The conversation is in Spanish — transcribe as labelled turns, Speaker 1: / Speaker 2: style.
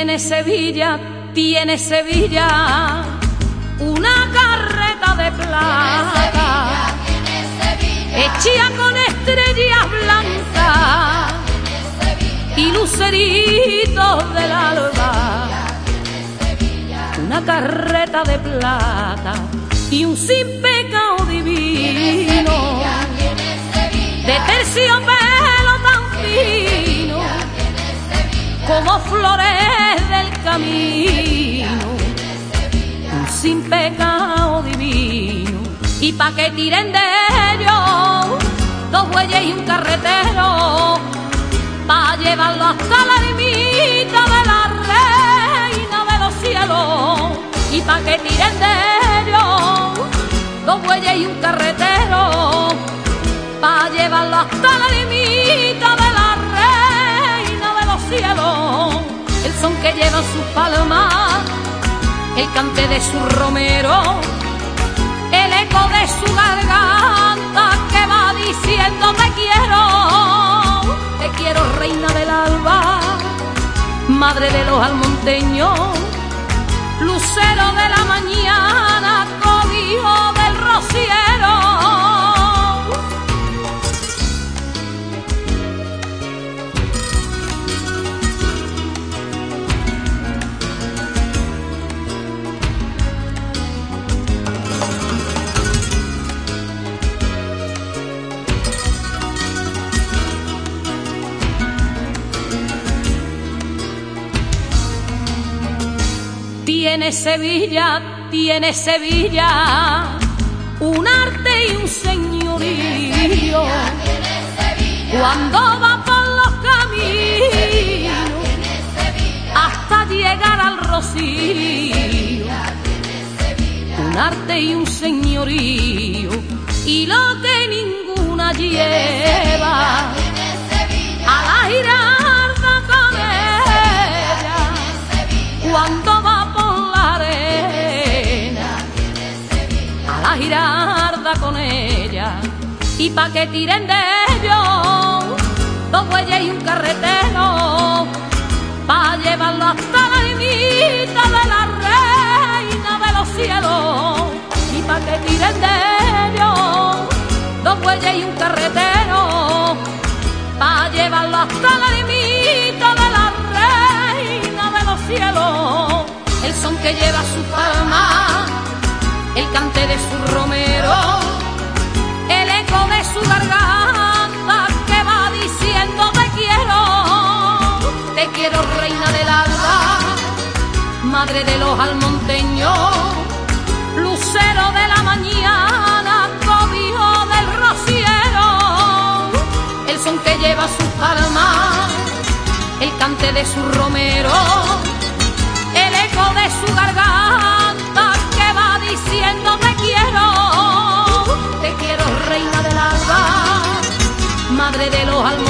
Speaker 1: Tiene Sevilla, tiene Sevilla una carreta de plata. Hecha con estrellas blancas y luceritos del alba. Una carreta de plata y un sin pecado divino de terciopelo tan fino como flores camino, sin pecado divino. Y pa' que tiren de ellos dos bueyes y un carretero pa' llevarlo hasta la limita el cante de su romero el eco de su garganta que va diciendo te quiero, te quiero reina del alba, madre de los almonteños, lucero de la mañana, Tiene Sevilla, tiene Sevilla un arte y un señorío. Cuando va por los caminos hasta llegar al rocío. Un arte y un señorío y lo que y pa' que tiren de ellos dos bueyes y un carretero pa' llevarlo hasta la limita de la reina de los cielos. Y pa' que tiren de ellos dos bueyes y un carretero pa' llevarlo hasta la limita de la reina de los cielos. El son que lleva su palma el cante de su romero, madre de los almonteños, lucero de la mañana, cobijo del rociero, el son que lleva su palma, el cante de su romero, el eco de su garganta que va diciendo te quiero, te quiero reina del alba, madre de los almontes